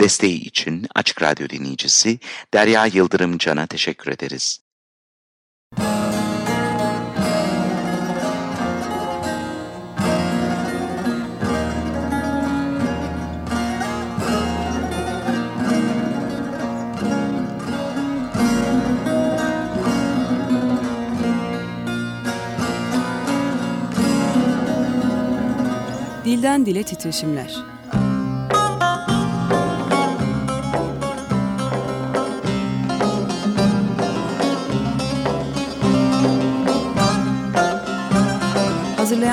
Desteği için Açık Radyo dinleyicisi Derya Yıldırım Can'a teşekkür ederiz. Dilden Dile Titreşimler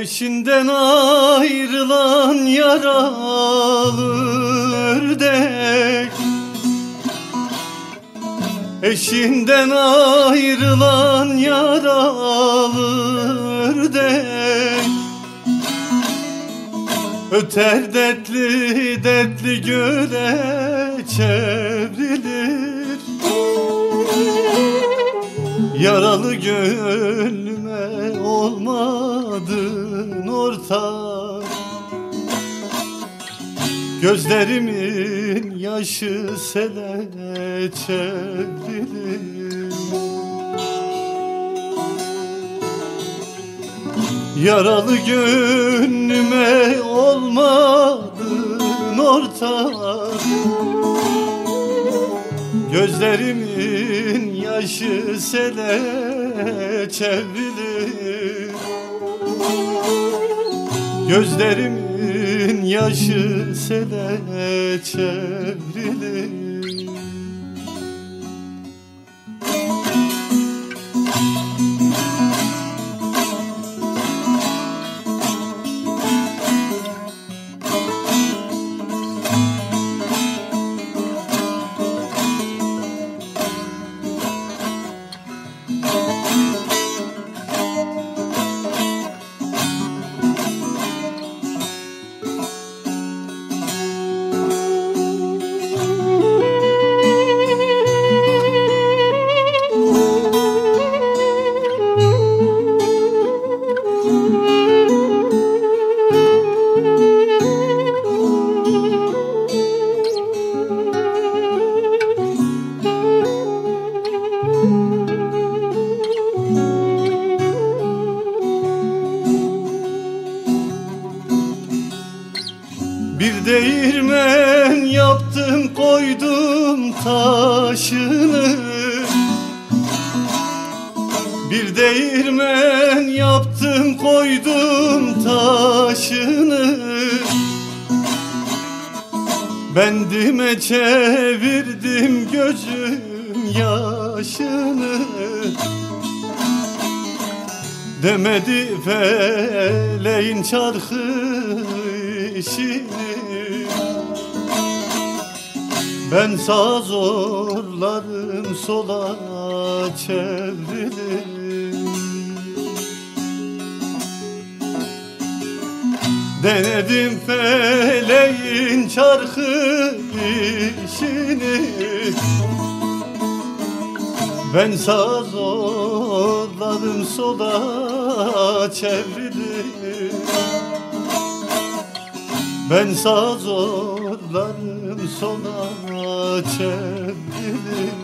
Eşinden ayrılan yaralı ördek Eşinden ayrılan yaralı ördek Öter dertli dertli göle çevrilir. Yaralı gönlüme olmadın ortak Gözlerimin yaşı sele çevrilir Yaralı gönlüme olmadın ortak Gözlerimin yaşı sele çevrilir Gözlerimin yaşı sele çevrilir Bir değirmen yaptım koydum taşını. Bir değirmen yaptım koydum taşını. Bendime çevirdim gözüm yaşını Demedi feleğin çarkı işini. Ben sağ zorlarım sola çevrilir Denedim feleğin çarkı işini. Ben sağ zorladım sola çevrilir Ben sağ zorlarım sola çevrilir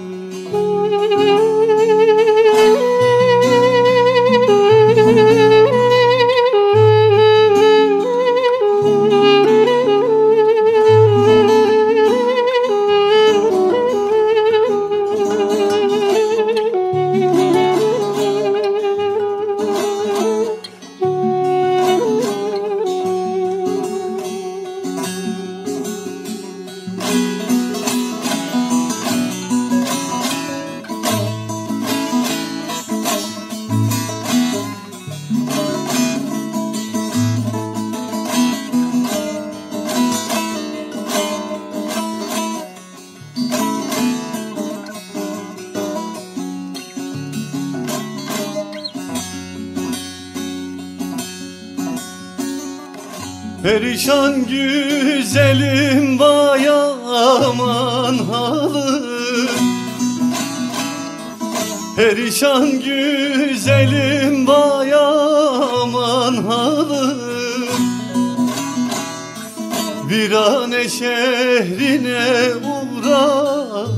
Perişan güzelim vay aman halim Perişan güzelim vay aman halim Virane şehrine uğradı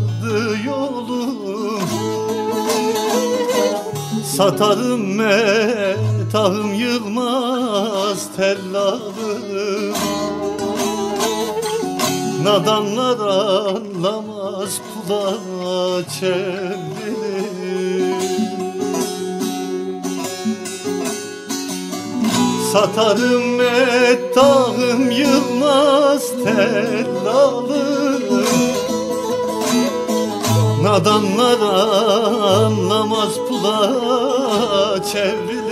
yolum. Satarım metahım yılmaz tellalım. Nadanlar anlamaz kulağa çevrilir. Satarım metahım yılmaz tellalım. Nadanlar anlamaz pula çevrilir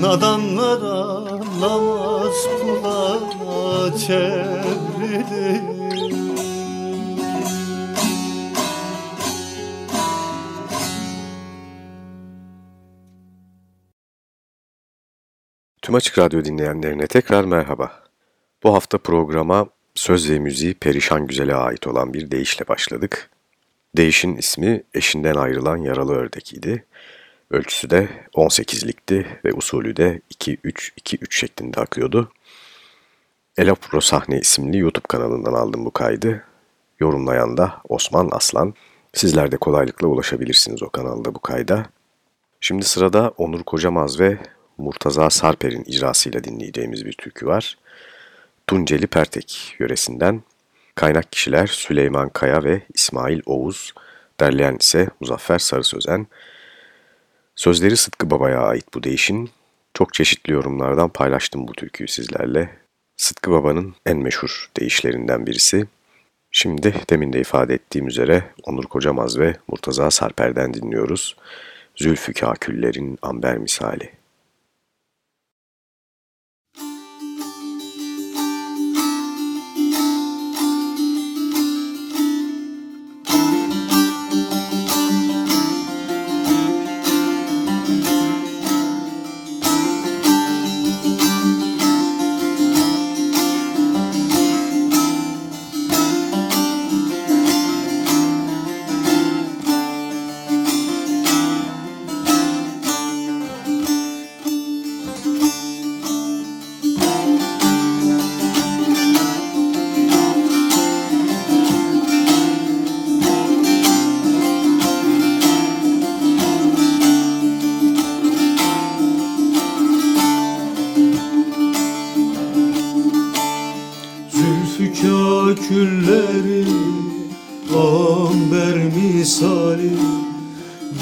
Nadanlar anlamaz pula çevrilir Tüm Açık Radyo dinleyenlerine tekrar merhaba. Bu hafta programa söz ve müziği Perişan Güzel'e ait olan bir deyişle başladık. Deyişin ismi eşinden ayrılan yaralı ördek idi. Ölçüsü de 18'likti ve usulü de 2-3-2-3 şeklinde akıyordu. Elapro Sahne isimli YouTube kanalından aldım bu kaydı. Yorumlayan da Osman Aslan. Sizler de kolaylıkla ulaşabilirsiniz o kanalda bu kayda. Şimdi sırada Onur Kocamaz ve Murtaza Sarper'in icrasıyla dinleyeceğimiz bir türkü var. Tunceli Pertek yöresinden. Kaynak kişiler Süleyman Kaya ve İsmail Oğuz. Derleyen ise Muzaffer Sarı Sözen. Sözleri Sıtkı Baba'ya ait bu değişin. Çok çeşitli yorumlardan paylaştım bu türküyü sizlerle. Sıtkı Baba'nın en meşhur deyişlerinden birisi. Şimdi demin de ifade ettiğim üzere Onur Kocamaz ve Murtaza Sarper'den dinliyoruz. Zülfü Kaküllerin amber misali.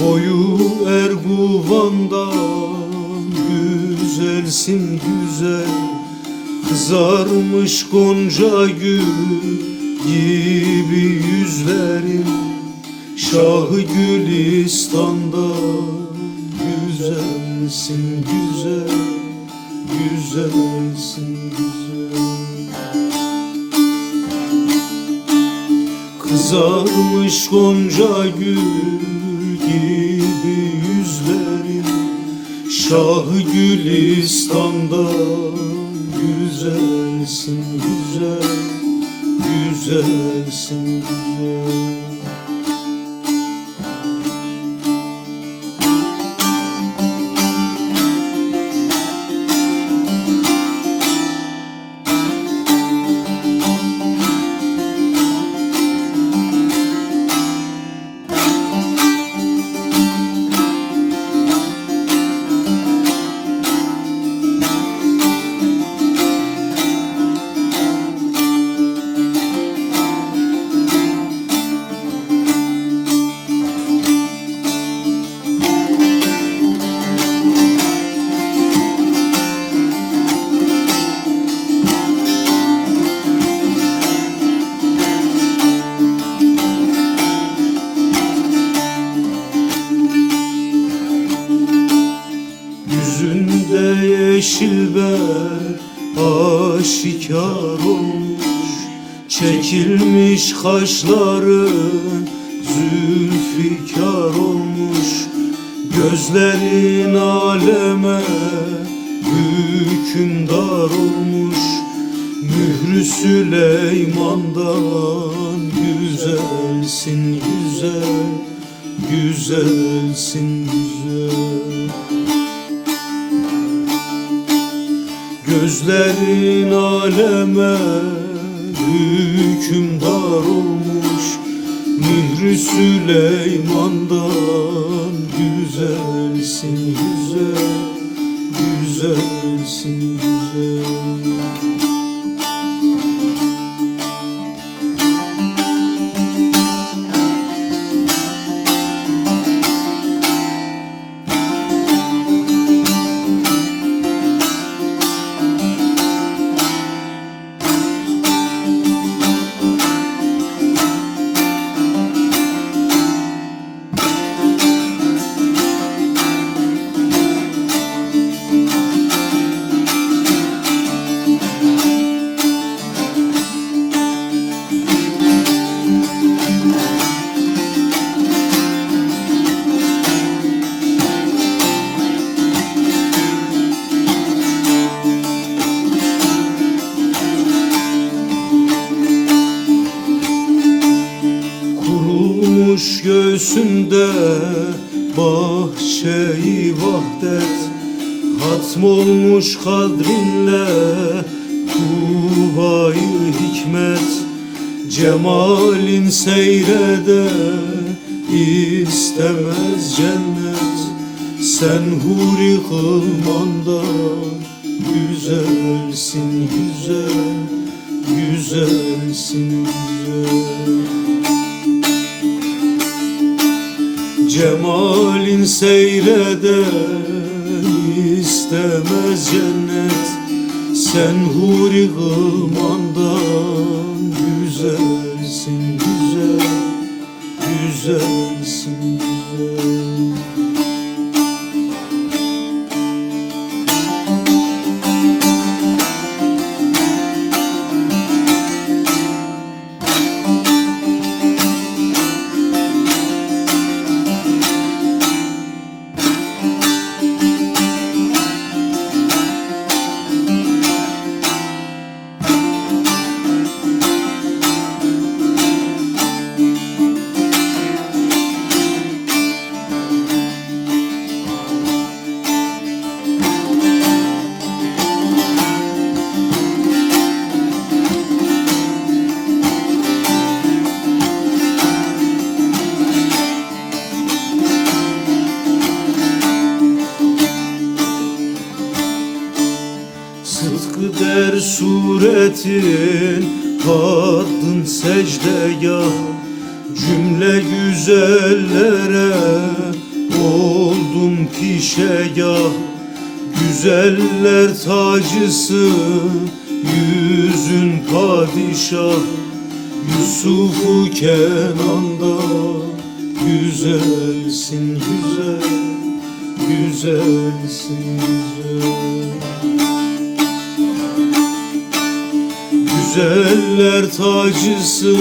Boyu Erguvan'dan güzelsin güzel. Kızarmış gonca gül gibi yüzlerin. Şahı Gülistan'dan güzelsin güzel Güzelsin güzel Kızarmış gonca gül gibi yüzlerin Şahı Gülistan'dan güzelsin güzel Güzelsin güzel kaşların zülfikar olmuş Gözlerin aleme hükümdar olmuş. Mührü Süleyman'dan güzelsin güzel Güzelsin güzel. Gözlerin aleme hükümdar olmuş Mihri Süleyman'dan güzelsin güzel Güzelsin güzel Cemalin seyreden istemez cennet. Sen huri kılmandan güzelsin güzel Güzelsin güzel tacısı Yüzün padişah Yusuf'u Kenan'da. Güzelsin güzel Güzelsin güzel. Güzeller tacısı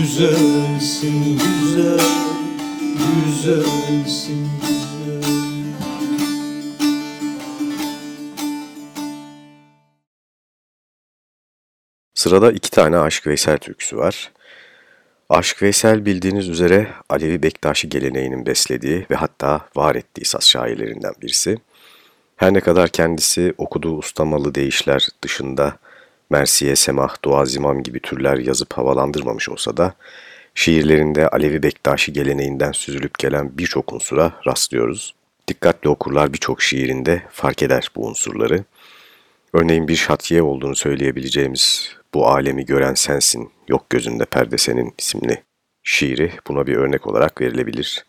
Güzelsin güzel Güzelsin güzel Sırada iki tane Aşk Veysel türküsü var. Aşk Veysel bildiğiniz üzere Alevi Bektaşi geleneğinin beslediği ve hatta var ettiği saz şairlerinden birisi. Her ne kadar kendisi okuduğu ustamalı deyişler dışında Mersiye, Semah, Doğazimam gibi türler yazıp havalandırmamış olsa da şiirlerinde Alevi Bektaşi geleneğinden süzülüp gelen birçok unsura rastlıyoruz. Dikkatli okurlar birçok şiirinde fark eder bu unsurları. Örneğin bir şatiye olduğunu söyleyebileceğimiz Bu alemi gören sensin, yok gözünde perde senin isimli şiiri buna bir örnek olarak verilebilir.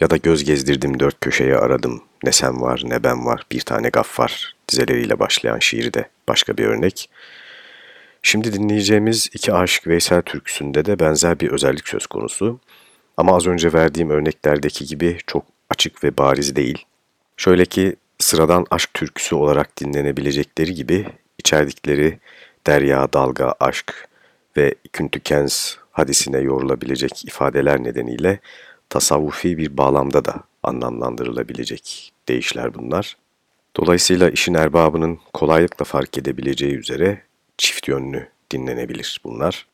Ya da göz gezdirdim dört köşeye aradım, ne sen var ne ben var, bir tane gaffar dizeleriyle başlayan şiiri de başka bir örnek. Şimdi dinleyeceğimiz iki Aşık Veysel türküsünde de benzer bir özellik söz konusu. Ama az önce verdiğim örneklerdeki gibi çok açık ve bariz değil. Şöyle ki sıradan aşk türküsü olarak dinlenebilecekleri gibi içerdikleri derya, dalga, aşk ve küntükens hadisine yorulabilecek ifadeler nedeniyle tasavvufi bir bağlamda da anlamlandırılabilecek deyişler bunlar. Dolayısıyla işin erbabının kolaylıkla fark edebileceği üzere çift yönlü dinlenebilir bunlar.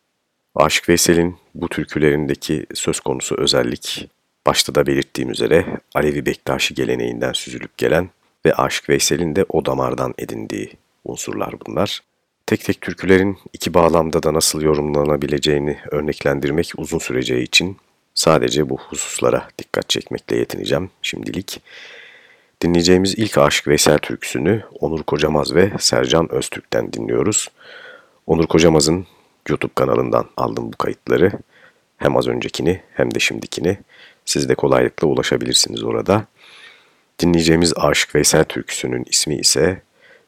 Aşık Veysel'in bu türkülerindeki söz konusu özellik, başta da belirttiğim üzere Alevi Bektaşi geleneğinden süzülüp gelen ve Aşık Veysel'in de o damardan edindiği unsurlar bunlar. Tek tek türkülerin iki bağlamda da nasıl yorumlanabileceğini örneklendirmek uzun süreceği için sadece bu hususlara dikkat çekmekle yetineceğim şimdilik. Dinleyeceğimiz ilk Aşık Veysel türküsünü Onur Kocamaz ve Sercan Öztürk'ten dinliyoruz. Onur Kocamaz'ın YouTube kanalından aldım bu kayıtları. Hem az öncekini hem de şimdikini. Siz de kolaylıkla ulaşabilirsiniz orada. Dinleyeceğimiz Aşık Veysel türküsünün ismi ise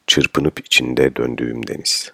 Çırpınıp içinde döndüğüm deniz.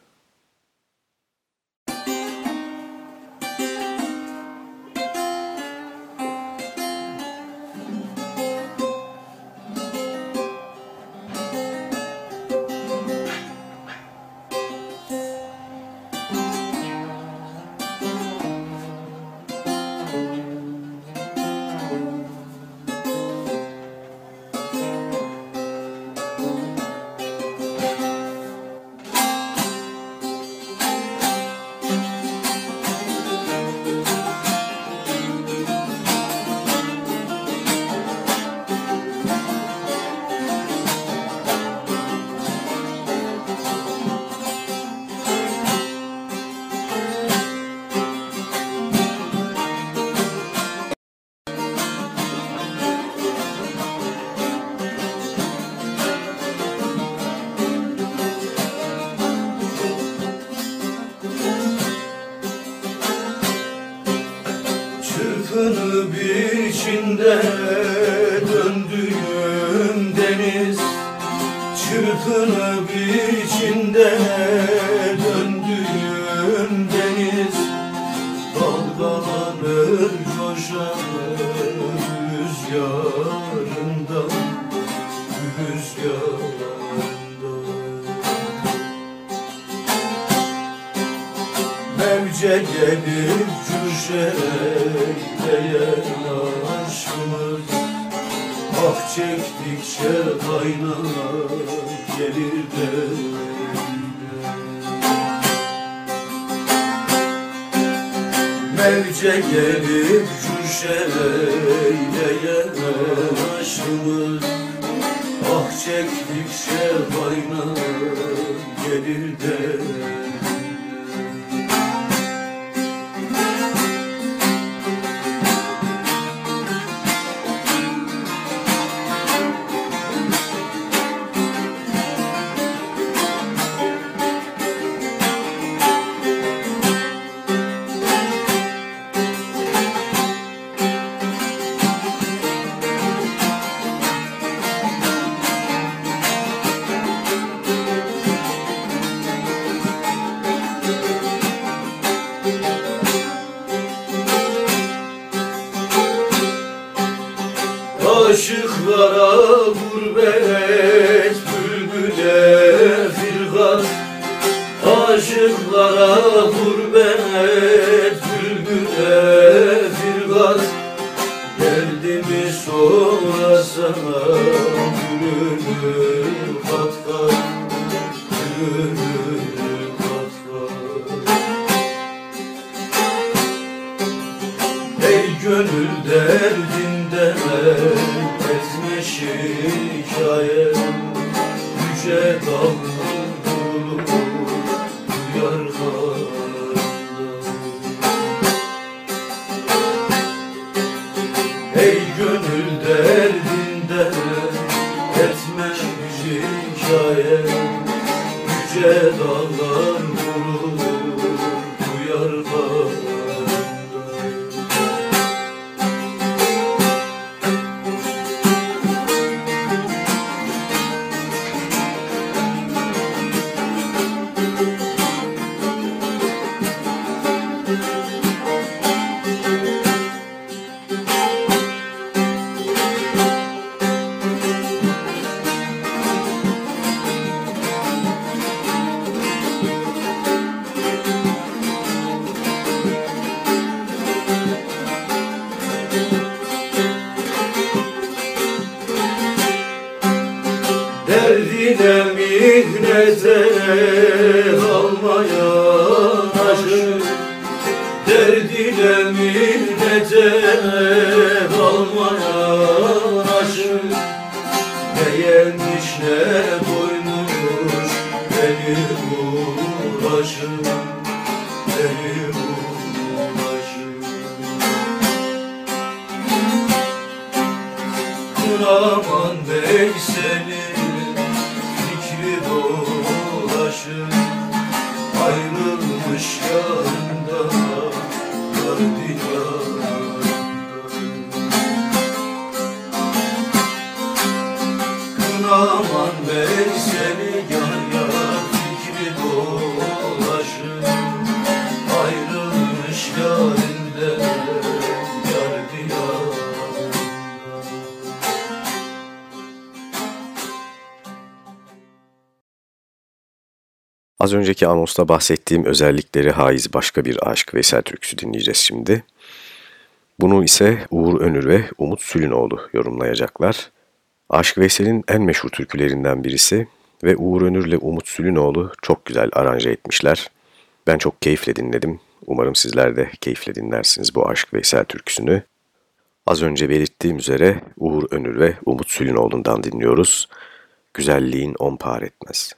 Rüzgarında Mevce gelip cüşeyleyen aşkımız Ah çektikçe kaynar gelir derine Mevce gelip cüşeyleyen aşkımız Ah çektikçe kaynar gelir derine Az önceki anonsta bahsettiğim özellikleri haiz başka bir aşk Veysel türküsü dinleyeceğiz şimdi. Bunu ise Uğur Önür ve Umut Sülünoğlu yorumlayacaklar. Aşk Veysel'in en meşhur türkülerinden birisi ve Uğur Önür ile Umut Sülünoğlu çok güzel aranje etmişler. Ben çok keyifle dinledim. Umarım sizler de keyifle dinlersiniz bu Aşk Veysel türküsünü. Az önce belirttiğim üzere Uğur Önür ve Umut Sülünoğlu'ndan dinliyoruz. Güzelliğin on par etmez.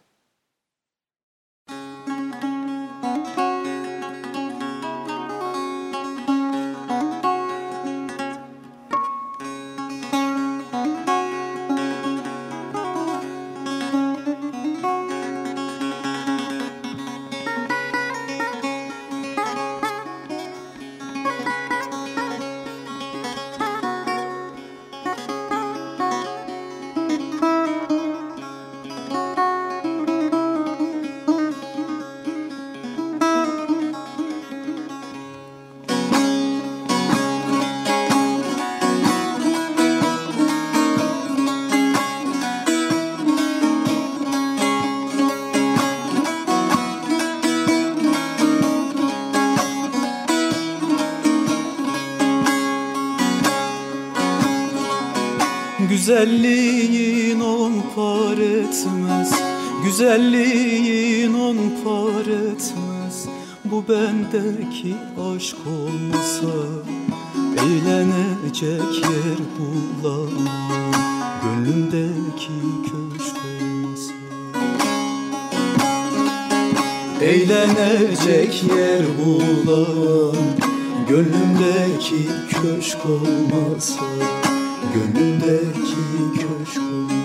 Eğlenecek yer bulamam Gönlümdeki köşk olmasa. Eğlenecek yer bulamam Gönlümdeki köşk olmasa. Gönlümdeki köşk olmasa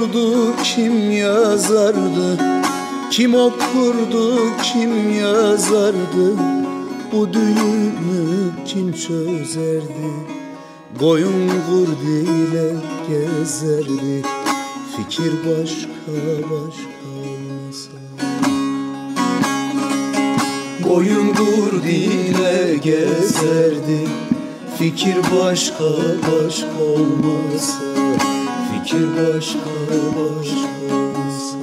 okurdu, kim yazardı? Kim okurdu, kim yazardı? Bu düğümü kim çözerdi? Boyun vurduyla gezerdi. Fikir başka başka olmasa. Boyun vurduyla gezerdi. Fikir başka başka olmasa Fikir başka başka olmasa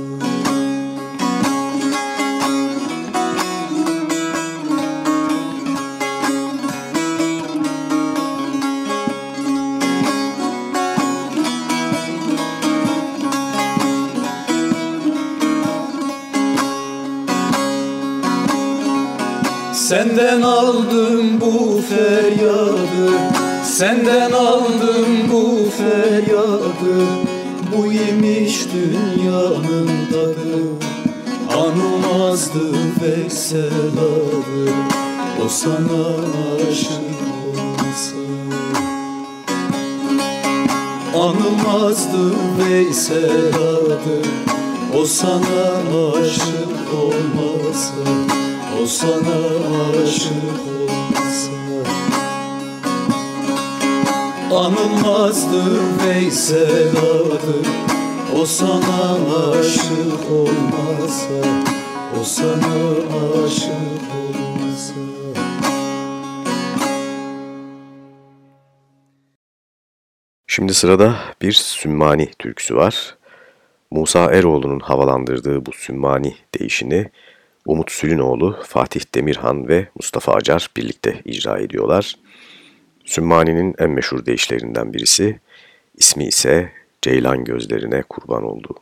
Senden aldım bu feryadı Senden aldım bu feryadı Bu imiş dünyanın tadı. Anılmazdı ve seladı O sana aşık olmasa Anılmazdı ve seladı O sana aşık olmasa O sana aşık olmasa. Anılmazdı Veysel adı O sana aşık olmasa O sana aşık olmasa Şimdi sırada bir Sümmani türküsü var. Musa Eroğlu'nun havalandırdığı bu Sümmani değişini Umut Sülünoğlu, Fatih Demirhan ve Mustafa Acar birlikte icra ediyorlar. Sümmani'nin en meşhur deyişlerinden birisi, ismi ise Ceylan gözlerine kurban oldu.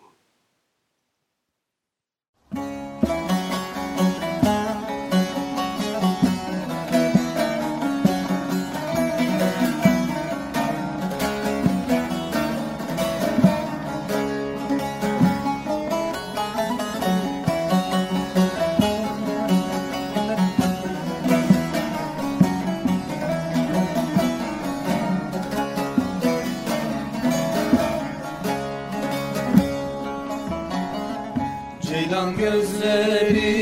Ceylan gözleri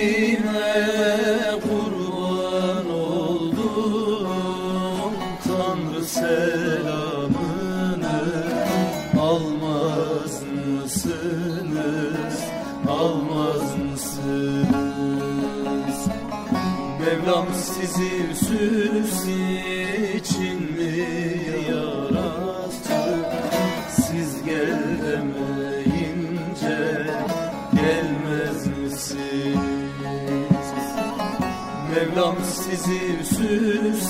Jesus.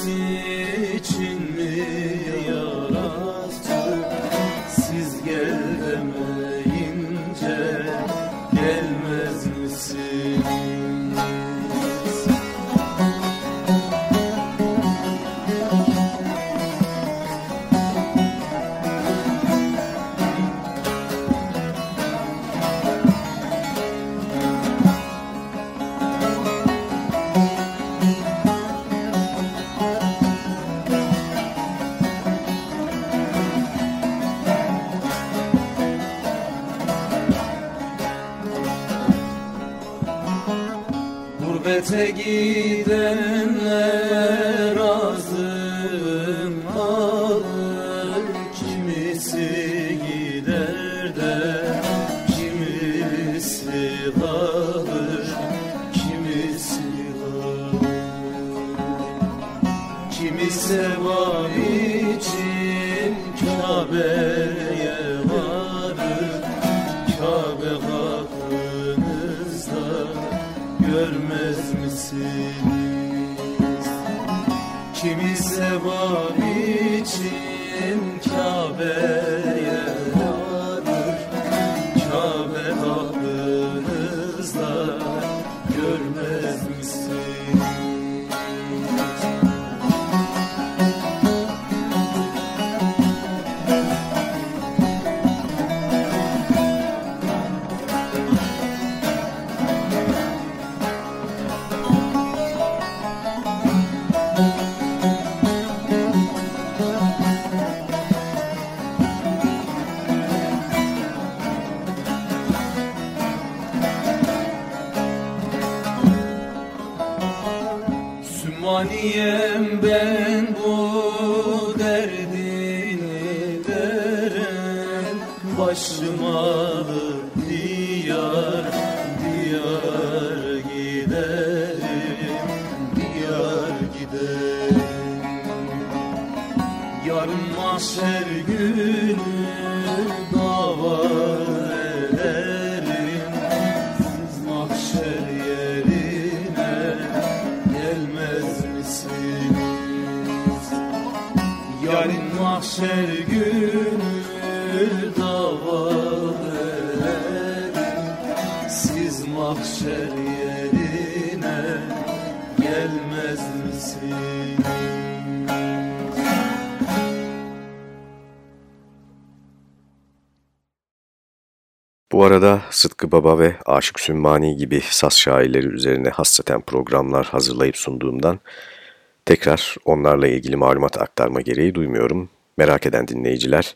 görmez misiniz? Kimi sevap için Kabe'ye Baba ve Aşık Sümmani gibi saz şairleri üzerine hassaten programlar hazırlayıp sunduğumdan tekrar onlarla ilgili malumat aktarma gereği duymuyorum. Merak eden dinleyiciler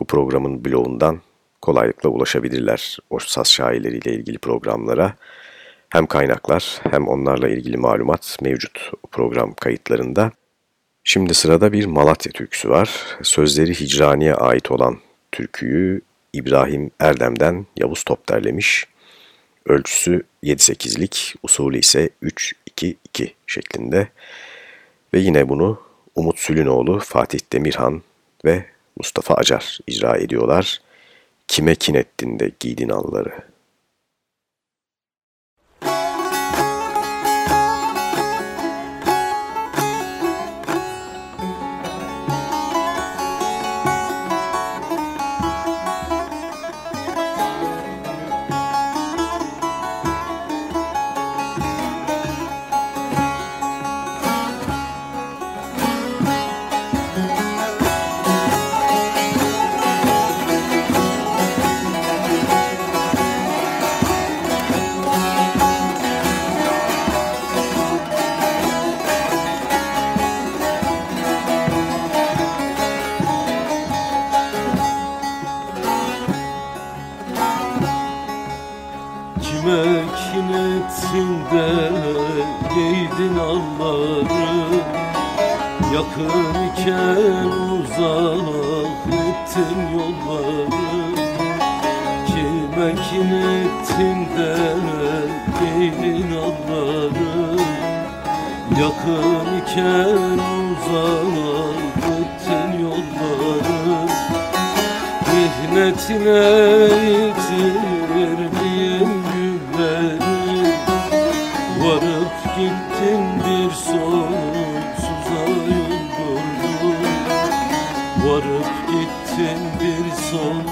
bu programın bloğundan kolaylıkla ulaşabilirler o saz şairleriyle ilgili programlara. Hem kaynaklar hem onlarla ilgili malumat mevcut program kayıtlarında. Şimdi sırada bir Malatya türküsü var. Sözleri Hicrani'ye ait olan türküyü İbrahim Erdem'den Yavuz Top derlemiş. Ölçüsü 7-8'lik, usulü ise 3-2-2 şeklinde. Ve yine bunu Umut Sülünoğlu, Fatih Demirhan ve Mustafa Acar icra ediyorlar. Kime kin ettin de giydin alları. giderken uzak ettin yolları Mihnetine yitirdiğim günleri Varıp gittin bir sonsuza yol gördüm Varıp gittin bir son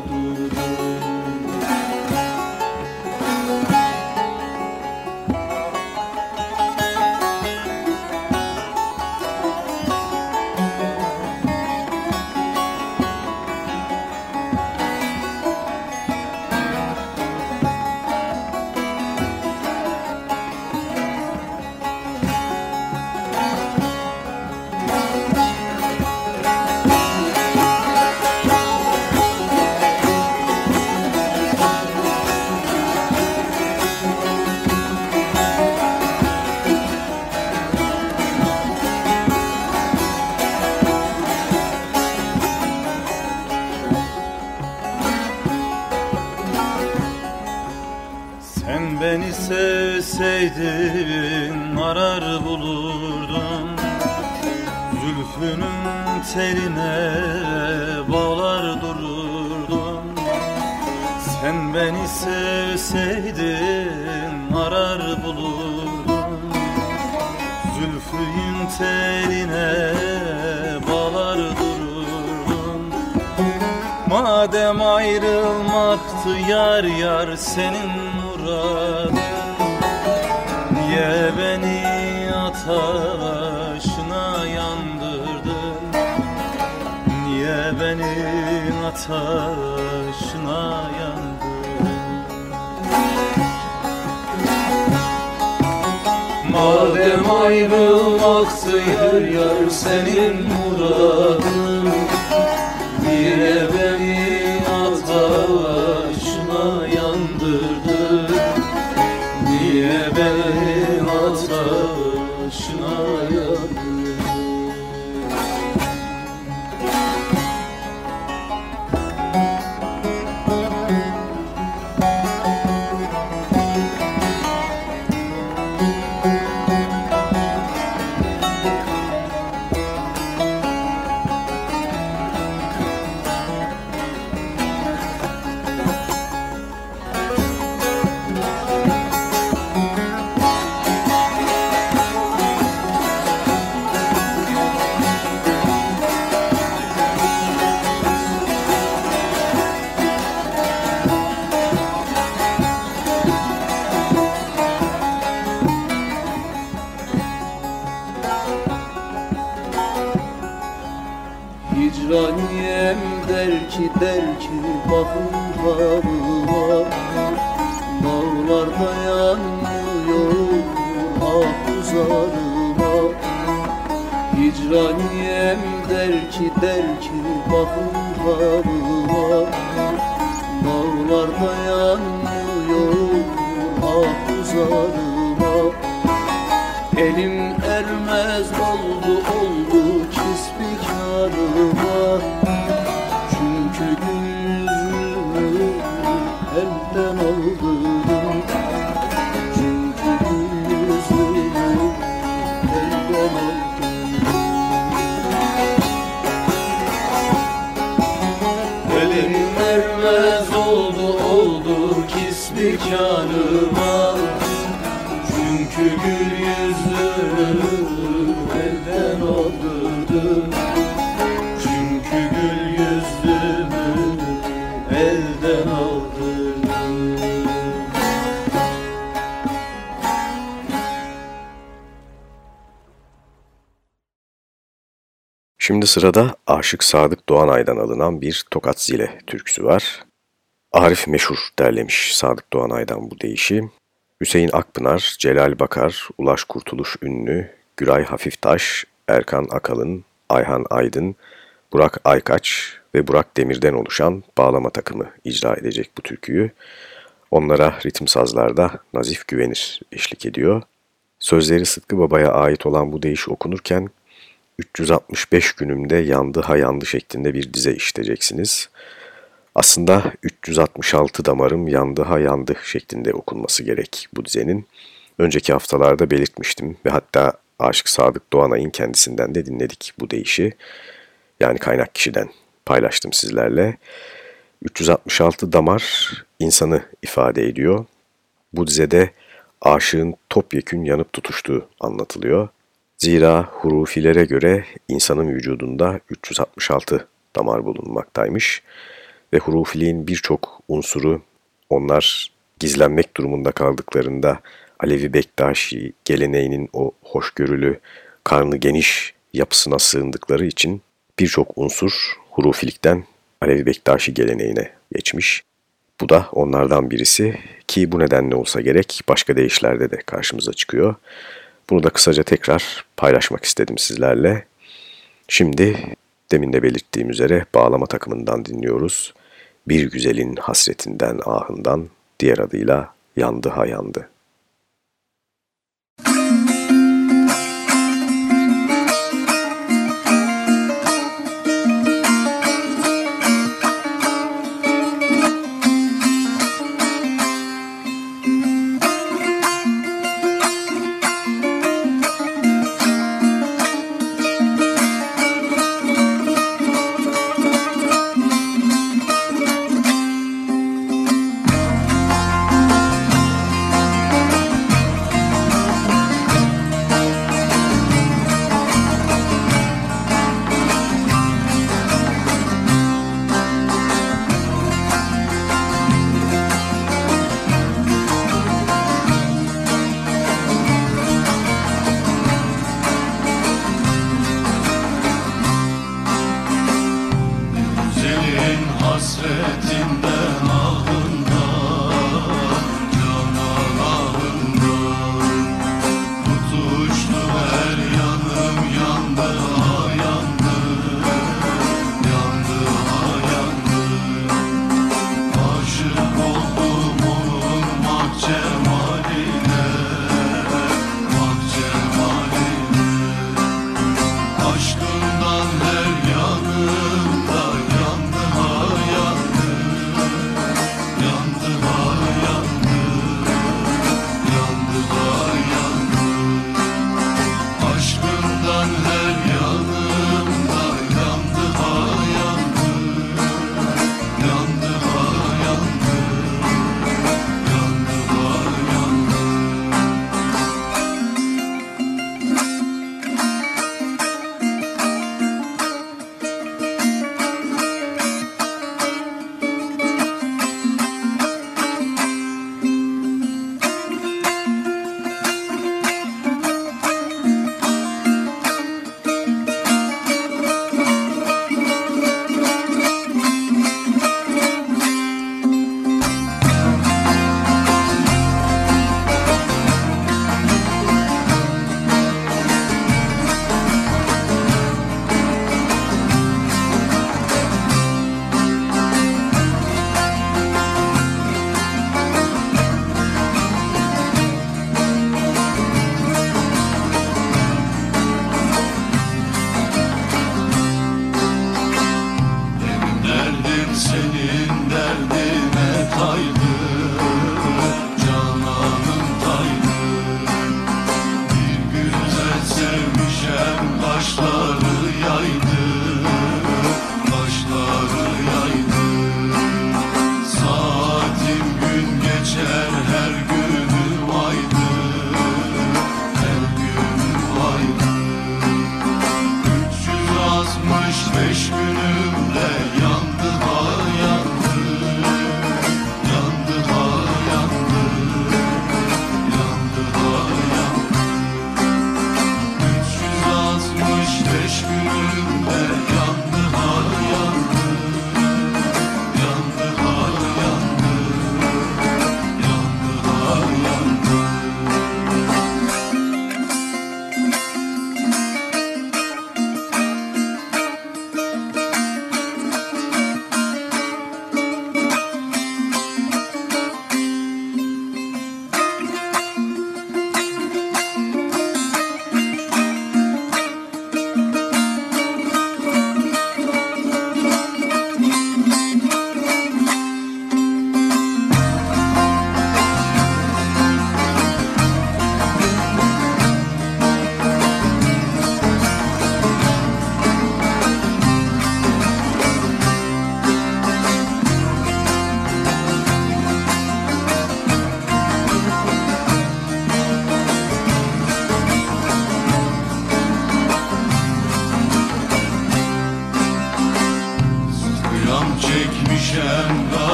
arar bulurdun Zülfün teline bağlar dururdun Madem ayrılmaktı yar yar senin muradın Niye beni ateşine yandırdın? Niye beni ateşine yandırdın Madem ayrılmaktı yar yar senin muradın. Niye beni Hicraniyem der ki der ki bakın halıma Dağlarda yanmıyor ah uzarıma. Elim ermez oldu sırada Aşık Sadık Doğanay'dan alınan bir Tokat Zile türküsü var. Arif Meşhur derlemiş Sadık Doğanay'dan bu deyişi. Hüseyin Akpınar, Celal Bakar, Ulaş Kurtuluş Ünlü, Güray Hafiftaş, Erkan Akalın, Ayhan Aydın, Burak Aykaç ve Burak Demir'den oluşan bağlama takımı icra edecek bu türküyü. Onlara ritim sazlarda Nazif Güvenir eşlik ediyor. Sözleri Sıtkı Baba'ya ait olan bu deyiş okunurken 365 günümde yandı ha yandı şeklinde bir dize işleyeceksiniz. Aslında 366 damarım yandı ha yandı şeklinde okunması gerek bu dizenin. Önceki haftalarda belirtmiştim ve hatta Aşık Sadık Doğanay'ın kendisinden de dinledik bu deyişi. Yani kaynak kişiden paylaştım sizlerle. 366 damar insanı ifade ediyor. Bu dizede aşığın topyekün yanıp tutuştuğu anlatılıyor. Zira hurufilere göre insanın vücudunda 366 damar bulunmaktaymış ve hurufiliğin birçok unsuru onlar gizlenmek durumunda kaldıklarında Alevi Bektaşi geleneğinin o hoşgörülü, karnı geniş yapısına sığındıkları için birçok unsur hurufilikten Alevi Bektaşi geleneğine geçmiş. Bu da onlardan birisi ki bu nedenle olsa gerek başka deyişlerde de karşımıza çıkıyor. Bunu da kısaca tekrar paylaşmak istedim sizlerle. Şimdi demin de belirttiğim üzere bağlama takımından dinliyoruz. Bir güzelin hasretinden ahından diğer adıyla yandı ha yandı.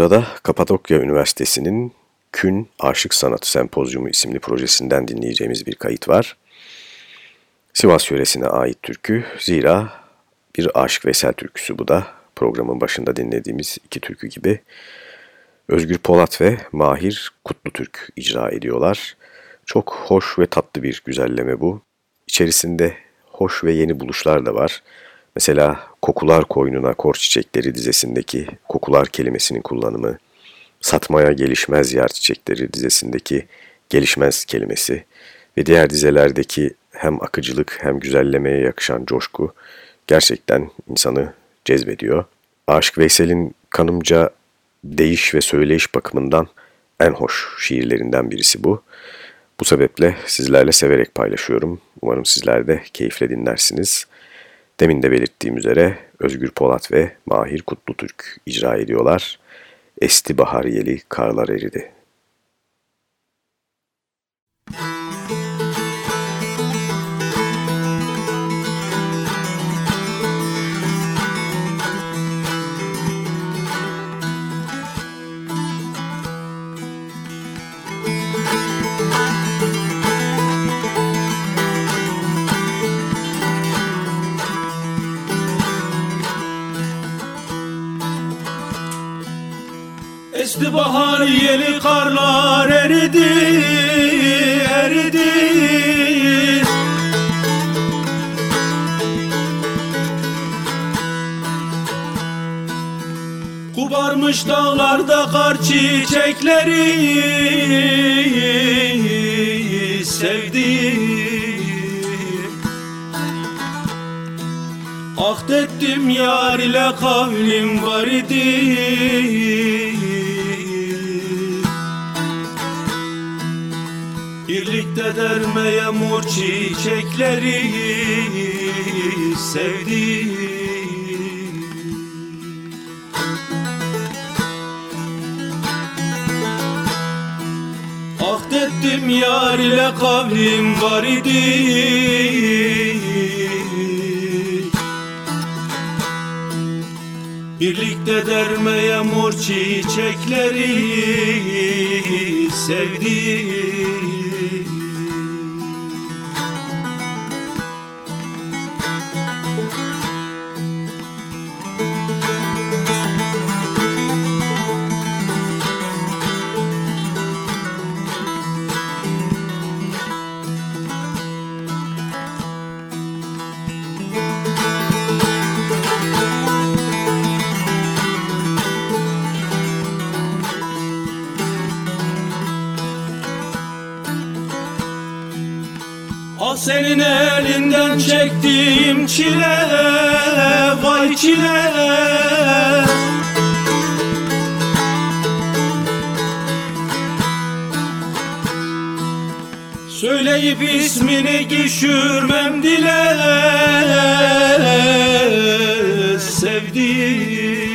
Sırada Kapadokya Üniversitesi'nin Kün Aşık Sanatı Sempozyumu isimli projesinden dinleyeceğimiz bir kayıt var. Sivas yöresine ait türkü. Zira bir Aşık Veysel türküsü bu da. Programın başında dinlediğimiz iki türkü gibi. Özgür Polat ve Mahir Kutlu Türk icra ediyorlar. Çok hoş ve tatlı bir güzelleme bu. İçerisinde hoş ve yeni buluşlar da var. Mesela Kokular Koynuna Kor Çiçekleri dizesindeki kokular kelimesinin kullanımı, Satmaya Gelişmez Yer Çiçekleri dizesindeki gelişmez kelimesi ve diğer dizelerdeki hem akıcılık hem güzellemeye yakışan coşku gerçekten insanı cezbediyor. Aşık Veysel'in kanımca değiş ve söyleyiş bakımından en hoş şiirlerinden birisi bu. Bu sebeple sizlerle severek paylaşıyorum. Umarım sizler de keyifle dinlersiniz. Demin de belirttiğim üzere Özgür Polat ve Mahir Kutlutürk icra ediyorlar. Esti bahar yeli, karlar eridi. Bahar yeli karlar eridi, eridi. Kubarmış dağlarda kar çiçekleri sevdim. Ahdettim yar ile kavlim var idi Birlikte dermeye mor çiçekleri sevdim Ahdettim yar ile kavlim var idi. Birlikte dermeye mor çiçekleri sevdim senin elinden çektiğim çile Vay çile. Söyleyip ismini düşürmem dile Sevdiğim.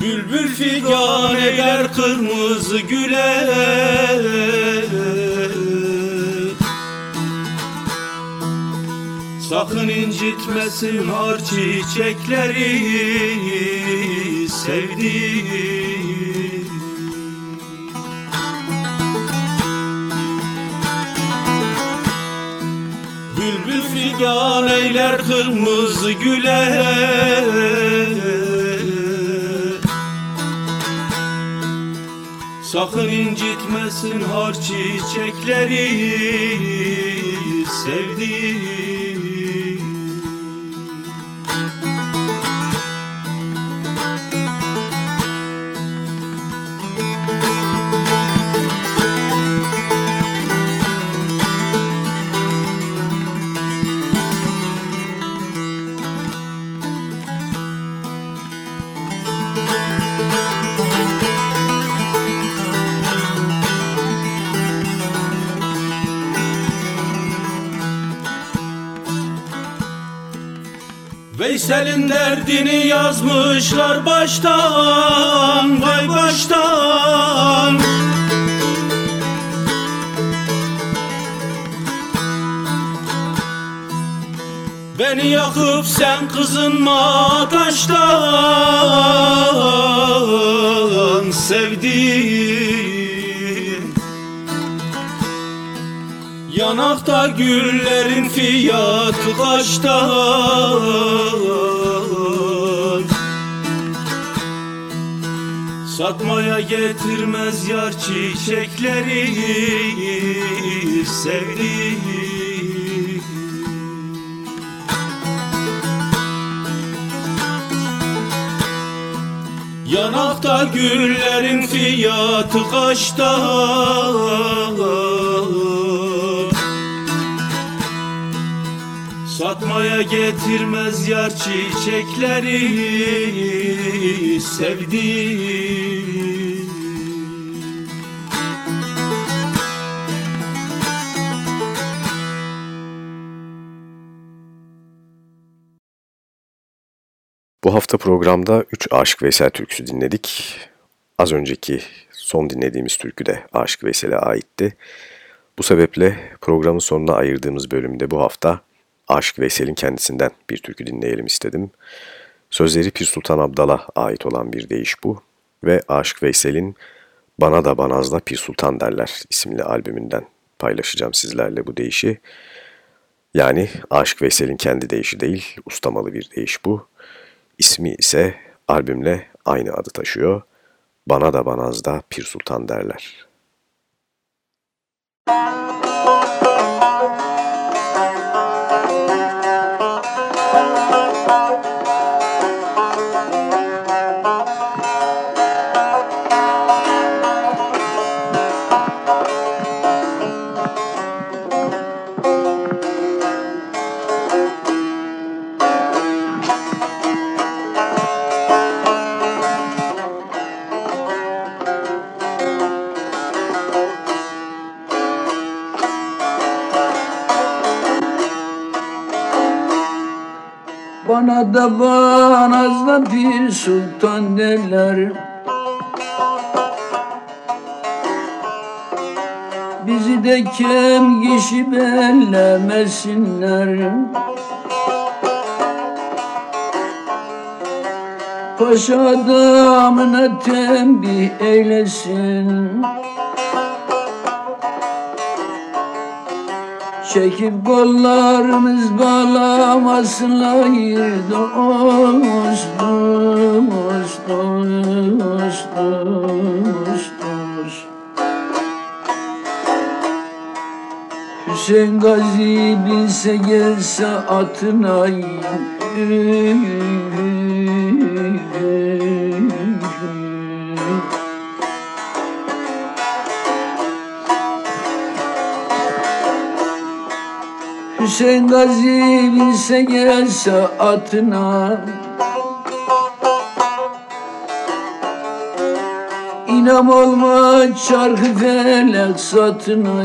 Bülbül figan eder kırmızı güle Sakın incitmesin har çiçekleri sevdiğim Bülbül figan eyler kırmızı güle. Sakın incitmesin har çiçekleri sevdiğim Veysel'in derdini yazmışlar baştan Vay baştan. Beni yakıp sen kızınma taştan sevdiğim Yanakta güllerin fiyatı kaçtan Satmaya getirmez yar çiçekleri sevdiğim Yanakta güllerin fiyatı kaçtan Satmaya getirmez yar çiçekleri sevdiğim Bu hafta programda 3 Aşık Veysel türküsü dinledik. Az önceki son dinlediğimiz türkü de Aşık Veysel'e aitti. Bu sebeple programın sonuna ayırdığımız bölümde bu hafta Aşık Veysel'in kendisinden bir türkü dinleyelim istedim. Sözleri Pir Sultan Abdal'a ait olan bir deyiş bu ve Aşık Veysel'in Bana da Banaz'da Pir Sultan derler isimli albümünden paylaşacağım sizlerle bu deyişi. Yani Aşık Veysel'in kendi deyişi değil, ustamalı bir deyiş bu. İsmi ise albümle aynı adı taşıyor. Bana da Banaz'da Pir Sultan derler. Bana da banazla bir sultan derler. Bizi de kem kişi bellemesinler. Paşa adamına tembih eylesin Çekip kollarımız bağlamasınlar dost dost dost dost Hüseyin Gazi bilse gelse atına Hüseyin Gazi bilse gelse atına İnam olma çarkı felek satına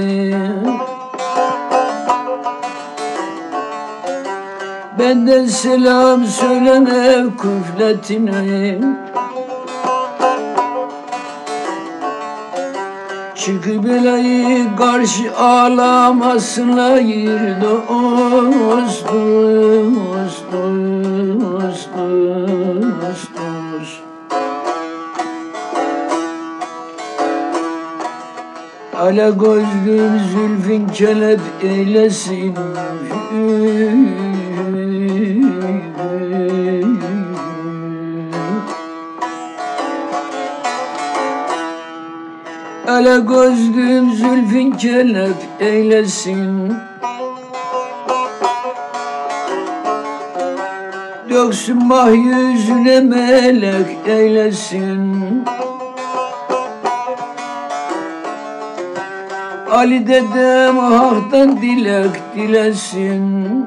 Benden selam söyleme küfletine Çıkı belayı karşı ağlamasınlar dost dost dost dost dost. Ala gözlüm zülfün kelep eylesin Ala gözlüm zülfün kelep eylesin. Döksün mah yüzüne melek eylesin. Ali dedem haktan dilek dilesin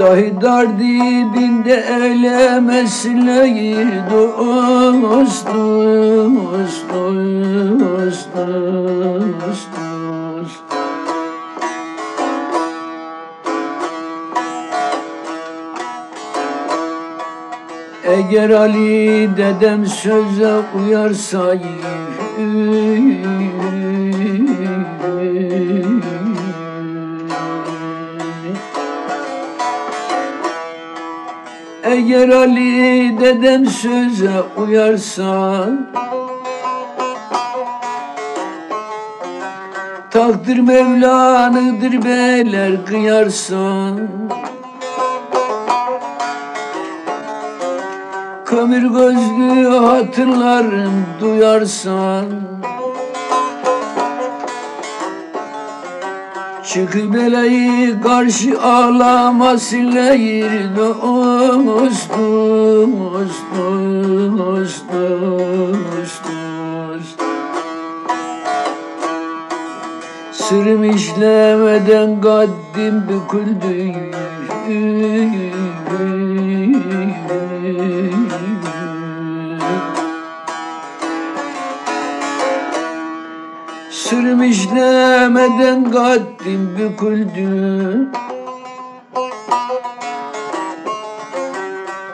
Dahi dar dibinde eylemesinler dost dost dost dost. Dost Eğer Ali dedem söze uyarsa Eğer Ali dedem söze uyarsan Takdir Mevlana'dır beyler kıyarsan Kömür gözlü hatırlarım duyarsan Çıkıp belayı karşı ağlamasıyla yerine dostum, dostum, dostum, dostum. Sırrım işlemeden kaddim büküldü Sırrım işlemeden kaddim büküldü.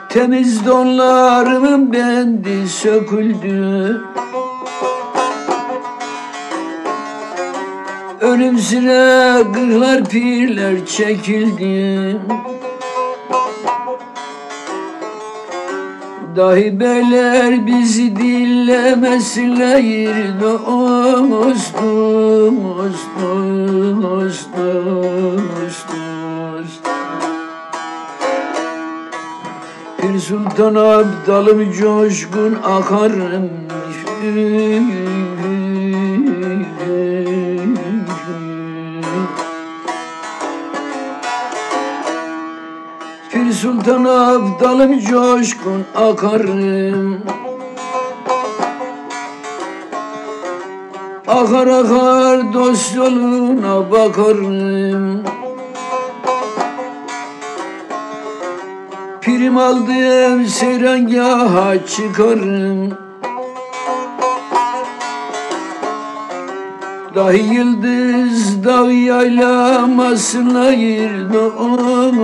Temiz donlarımın bendi söküldü. Ölüm sıra kırlar pirler çekildi Dahi beler bizi dinlemesinler Dostum, dostum, dostum, dostum. Bir sultan abdalım coşkun akarım Sultan Abdalım coşkun akarım. Akar akar dost yoluna bakarım. Pirim aldım seyrangaha çıkarım Dahi yıldız dağ yaylamasına ayır Dostum,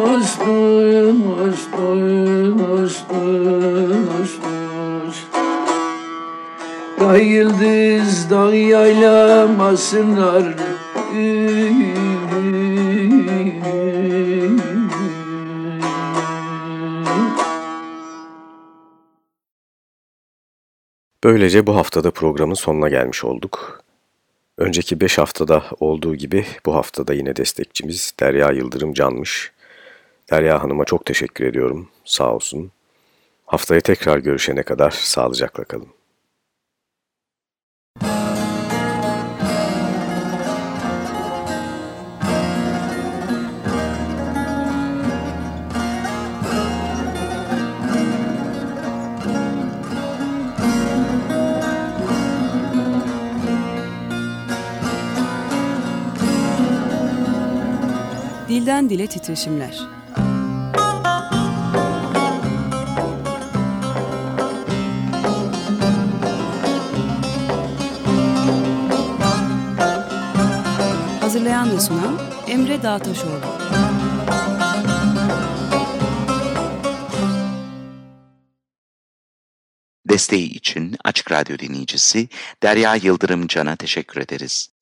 dostum, dostum, dostum Dahi yıldız dağ yaylamasına Böylece bu haftada programın sonuna gelmiş olduk. Önceki 5 haftada olduğu gibi bu haftada yine destekçimiz Derya Yıldırım Canmış. Derya Hanım'a çok teşekkür ediyorum. Sağ olsun. Haftaya tekrar görüşene kadar sağlıcakla kalın. Dilden dile titreşimler. Hazırlayan ve sunan Emre Dağtaşoğlu. Desteği için Açık Radyo dinleyicisi Derya Yıldırım Can'a teşekkür ederiz.